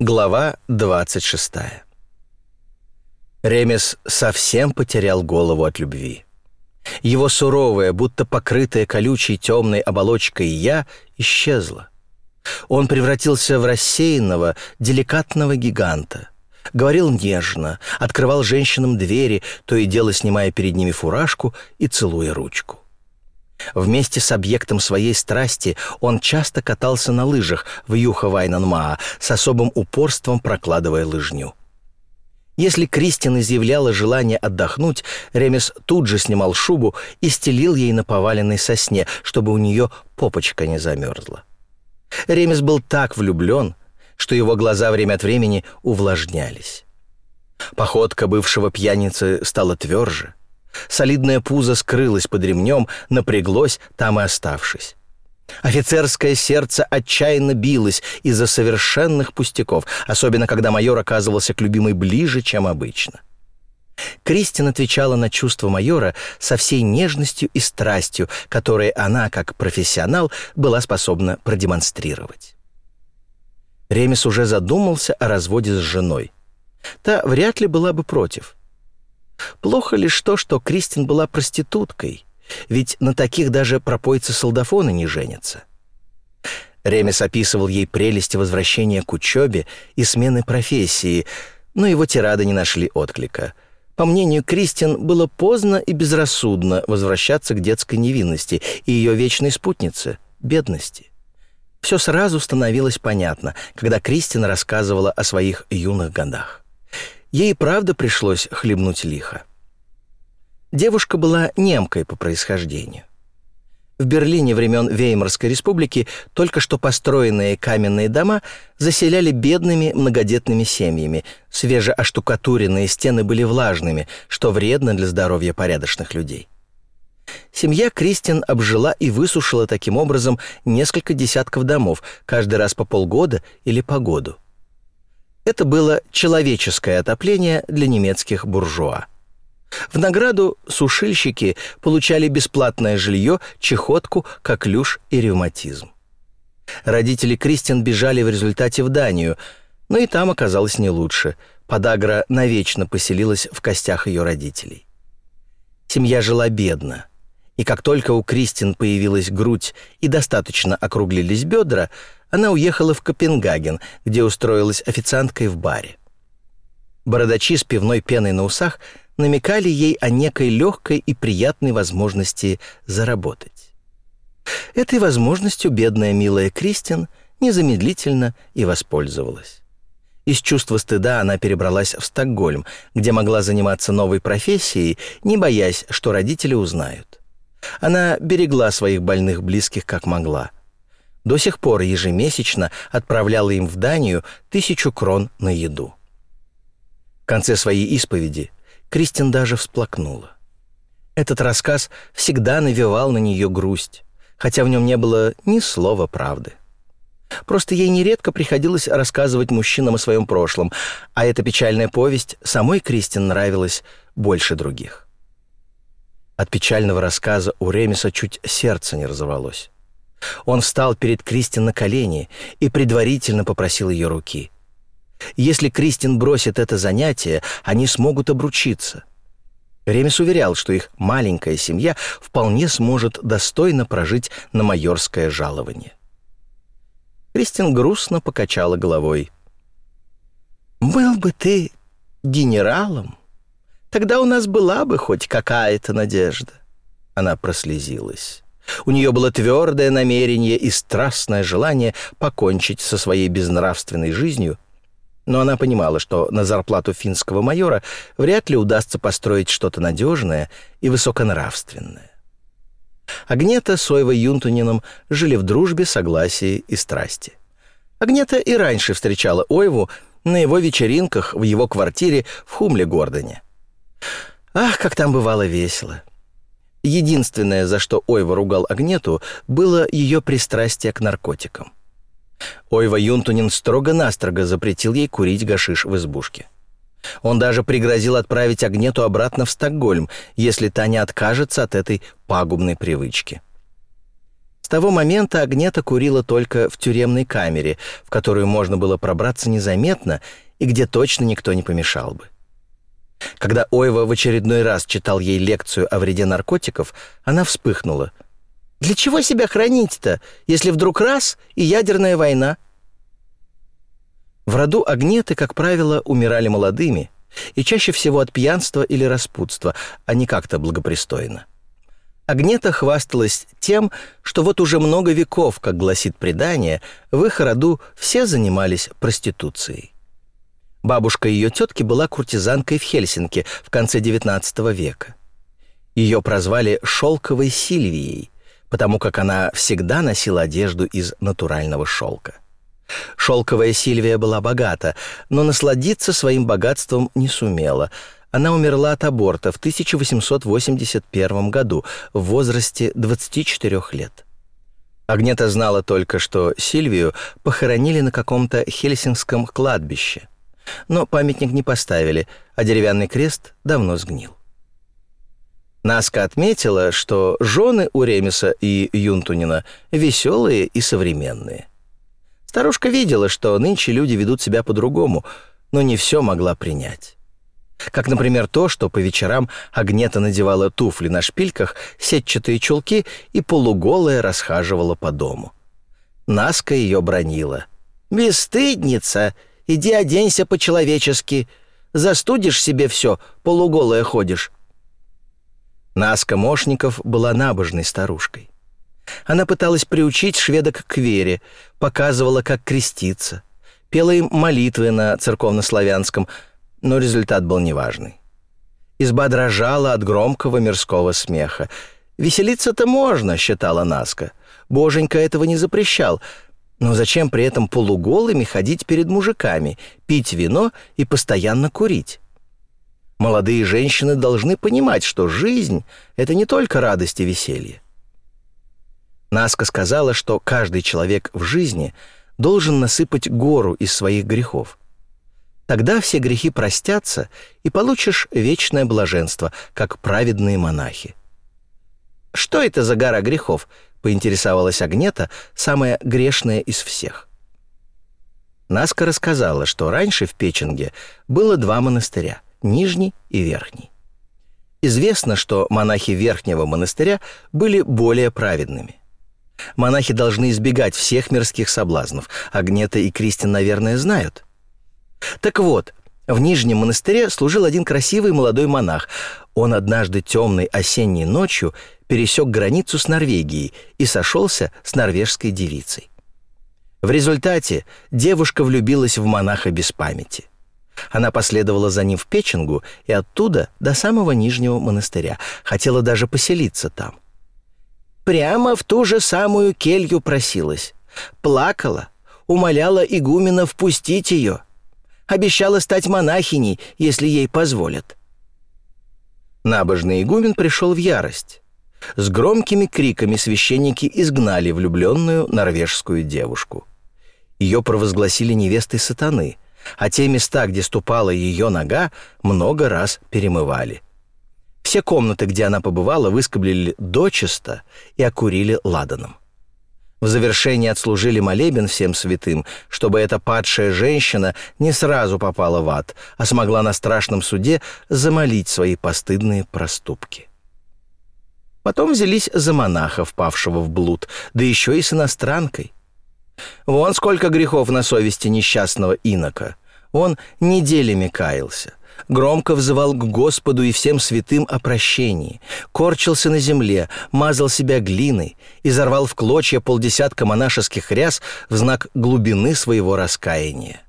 Глава 26. Ремес совсем потерял голову от любви. Его суровое, будто покрытое колючей темной оболочкой «я» исчезло. Он превратился в рассеянного, деликатного гиганта. Говорил нежно, открывал женщинам двери, то и дело снимая перед ними фуражку и целуя ручку. Вместе с объектом своей страсти он часто катался на лыжах в Юха-Вайнанмаа, с особым упорством прокладывая лыжню. Если Кристин изъявляла желание отдохнуть, Ремес тут же снимал шубу и стелил ей на поваленной сосне, чтобы у нее попочка не замерзла. Ремес был так влюблен, что его глаза время от времени увлажнялись. Походка бывшего пьяницы стала тверже — Солидное пузо скрылось под ремнем, напряглось, там и оставшись. Офицерское сердце отчаянно билось из-за совершенных пустяков, особенно когда майор оказывался к любимой ближе, чем обычно. Кристин отвечала на чувства майора со всей нежностью и страстью, которые она, как профессионал, была способна продемонстрировать. Ремес уже задумался о разводе с женой. Та вряд ли была бы против — Плохо лишь то, что Кристин была проституткой, ведь на таких даже пропойцы-солдафоны не женятся. Ремес описывал ей прелести возвращения к учебе и смены профессии, но его тирады не нашли отклика. По мнению Кристин, было поздно и безрассудно возвращаться к детской невинности и ее вечной спутнице — бедности. Все сразу становилось понятно, когда Кристин рассказывала о своих юных годах. Ей правда пришлось хлебнуть лихо. Девушка была немкой по происхождению. В Берлине времен Веймарской республики только что построенные каменные дома заселяли бедными многодетными семьями. Свежеоштукатуренные стены были влажными, что вредно для здоровья порядочных людей. Семья Кристин обжила и высушила таким образом несколько десятков домов, каждый раз по полгода или по году. Это было человеческое отопление для немецких буржуа. В награду сушильщики получали бесплатное жилье, чехотку, коклюш и ревматизм. Родители Кристин бежали в результате в Данию, но и там оказалось не лучше. Подагра навечно поселилась в костях ее родителей. Семья жила бедно, и как только у Кристин появилась грудь и достаточно округлились бедра, она уехала в Копенгаген, где устроилась официанткой в баре. Бородачи с пивной пеной на усах намекали ей о некой легкой и приятной возможности заработать. Этой возможностью бедная милая Кристин незамедлительно и воспользовалась. Из чувства стыда она перебралась в Стокгольм, где могла заниматься новой профессией, не боясь, что родители узнают. Она берегла своих больных близких как могла — до сих пор ежемесячно отправляла им в Данию тысячу крон на еду. В конце своей исповеди Кристин даже всплакнула. Этот рассказ всегда навевал на нее грусть, хотя в нем не было ни слова правды. Просто ей нередко приходилось рассказывать мужчинам о своем прошлом, а эта печальная повесть самой Кристин нравилась больше других. От печального рассказа у Ремиса чуть сердце не разорвалось. Он встал перед Кристин на колени и предварительно попросил ее руки. Если Кристин бросит это занятие, они смогут обручиться. Ремес уверял, что их маленькая семья вполне сможет достойно прожить на майорское жалование. Кристин грустно покачала головой. «Был бы ты генералом, тогда у нас была бы хоть какая-то надежда». Она прослезилась. У нее было твердое намерение и страстное желание покончить со своей безнравственной жизнью, но она понимала, что на зарплату финского майора вряд ли удастся построить что-то надежное и высоконравственное. Агнета с Ойвой Юнтунином жили в дружбе, согласии и страсти. Агнета и раньше встречала Ойву на его вечеринках в его квартире в Хумле-Гордоне. Ах, как там бывало весело! Единственное, за что Ойва ругал Агнету, было ее пристрастие к наркотикам. Ойва Юнтунин строго-настрого запретил ей курить гашиш в избушке. Он даже пригрозил отправить Агнету обратно в Стокгольм, если та не откажется от этой пагубной привычки. С того момента Агнета курила только в тюремной камере, в которую можно было пробраться незаметно и где точно никто не помешал бы. Когда Ойва в очередной раз читал ей лекцию о вреде наркотиков, она вспыхнула. «Для чего себя хранить-то, если вдруг раз и ядерная война?» В роду Агнеты, как правило, умирали молодыми, и чаще всего от пьянства или распутства, а не как-то благопристойно. Агнета хвасталась тем, что вот уже много веков, как гласит предание, в их роду все занимались проституцией. Бабушка ее тетки была куртизанкой в Хельсинки в конце XIX века. Ее прозвали «шелковой Сильвией», потому как она всегда носила одежду из натурального шелка. Шелковая Сильвия была богата, но насладиться своим богатством не сумела. Она умерла от аборта в 1881 году в возрасте 24 лет. Агнета знала только, что Сильвию похоронили на каком-то хельсинском кладбище – но памятник не поставили, а деревянный крест давно сгнил. Наска отметила, что жены у Ремеса и Юнтунина веселые и современные. Старушка видела, что нынче люди ведут себя по-другому, но не все могла принять. Как, например, то, что по вечерам Агнета надевала туфли на шпильках, сетчатые чулки и полуголая расхаживала по дому. Наска ее бронила. «Бесстыдница! Иди оденься по-человечески. Застудишь себе все, полуголая ходишь». Наска Мошников была набожной старушкой. Она пыталась приучить шведок к вере, показывала, как креститься, пела им молитвы на церковнославянском, но результат был неважный. Изба дрожала от громкого мирского смеха. «Веселиться-то можно», — считала Наска. «Боженька этого не запрещал, но зачем при этом полуголыми ходить перед мужиками, пить вино и постоянно курить? Молодые женщины должны понимать, что жизнь — это не только радость и веселье. Наска сказала, что каждый человек в жизни должен насыпать гору из своих грехов. Тогда все грехи простятся, и получишь вечное блаженство, как праведные монахи. Что это за гора грехов? Поинтересовалась Агнета, самая грешная из всех. Наска рассказала, что раньше в Печенге было два монастыря — Нижний и Верхний. Известно, что монахи Верхнего монастыря были более праведными. Монахи должны избегать всех мирских соблазнов. Агнета и Кристин, наверное, знают. Так вот, в Нижнем монастыре служил один красивый молодой монах. Он однажды темной осенней ночью пересек границу с Норвегией и сошелся с норвежской девицей. В результате девушка влюбилась в монаха без памяти. Она последовала за ним в Печенгу и оттуда до самого Нижнего монастыря, хотела даже поселиться там. Прямо в ту же самую келью просилась. Плакала, умоляла игумена впустить ее. Обещала стать монахиней, если ей позволят. Набожный игумен пришел в ярость. С громкими криками священники изгнали влюбленную норвежскую девушку. Ее провозгласили невестой сатаны, а те места, где ступала ее нога, много раз перемывали. Все комнаты, где она побывала, выскоблили дочисто и окурили ладаном. В завершении отслужили молебен всем святым, чтобы эта падшая женщина не сразу попала в ад, а смогла на страшном суде замолить свои постыдные проступки. Потом взялись за монаха, впавшего в блуд, да еще и с иностранкой. Вон сколько грехов на совести несчастного инока. Он неделями каялся, громко взывал к Господу и всем святым о прощении, корчился на земле, мазал себя глиной, изорвал в клочья полдесятка монашеских ряс в знак глубины своего раскаяния.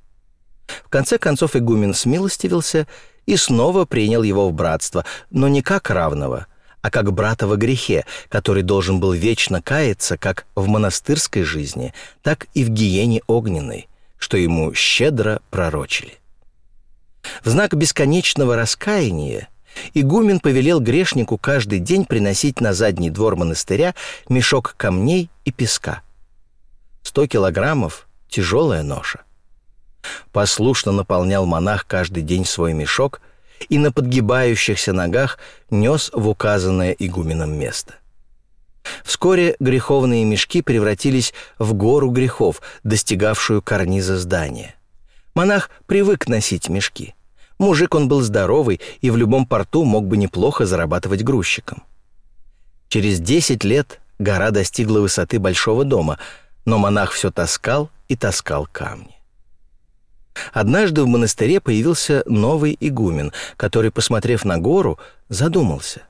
В конце концов игумен смилостивился и снова принял его в братство, но не как равного – а как брата во грехе, который должен был вечно каяться как в монастырской жизни, так и в гиене огненной, что ему щедро пророчили. В знак бесконечного раскаяния игумен повелел грешнику каждый день приносить на задний двор монастыря мешок камней и песка. Сто килограммов — тяжелая ноша. Послушно наполнял монах каждый день свой мешок — и на подгибающихся ногах нес в указанное игуменом место. Вскоре греховные мешки превратились в гору грехов, достигавшую карниза здания. Монах привык носить мешки. Мужик он был здоровый и в любом порту мог бы неплохо зарабатывать грузчиком. Через 10 лет гора достигла высоты большого дома, но монах все таскал и таскал камни. Однажды в монастыре появился новый игумен, который, посмотрев на гору, задумался.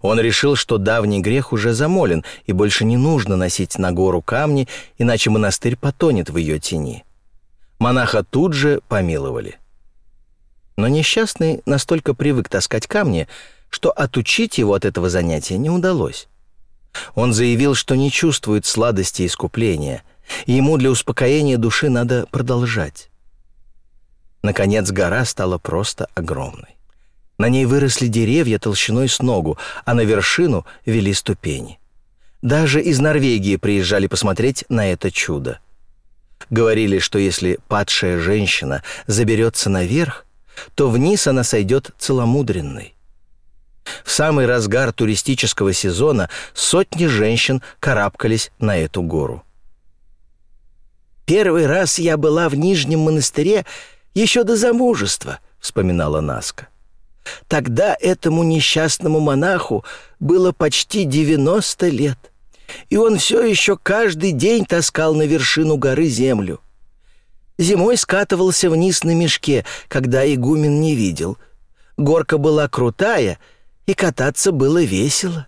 Он решил, что давний грех уже замолен, и больше не нужно носить на гору камни, иначе монастырь потонет в ее тени. Монаха тут же помиловали. Но несчастный настолько привык таскать камни, что отучить его от этого занятия не удалось. Он заявил, что не чувствует сладости искупления, и ему для успокоения души надо продолжать. Наконец гора стала просто огромной. На ней выросли деревья толщиной с ногу, а на вершину вели ступени. Даже из Норвегии приезжали посмотреть на это чудо. Говорили, что если падшая женщина заберется наверх, то вниз она сойдет целомудренной. В самый разгар туристического сезона сотни женщин карабкались на эту гору. «Первый раз я была в Нижнем монастыре еще до замужества», — вспоминала Наска. «Тогда этому несчастному монаху было почти 90 лет, и он все еще каждый день таскал на вершину горы землю. Зимой скатывался вниз на мешке, когда игумен не видел. Горка была крутая — и кататься было весело.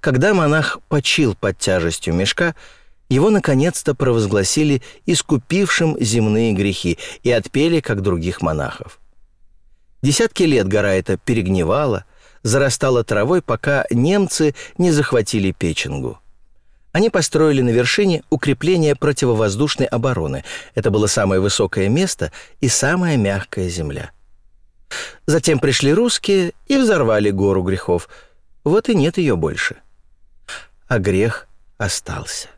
Когда монах почил под тяжестью мешка, его наконец-то провозгласили искупившим земные грехи и отпели, как других монахов. Десятки лет гора эта перегнивала, зарастала травой, пока немцы не захватили Печенгу. Они построили на вершине укрепление противовоздушной обороны. Это было самое высокое место и самая мягкая земля. Затем пришли русские и взорвали гору грехов. Вот и нет ее больше. А грех остался.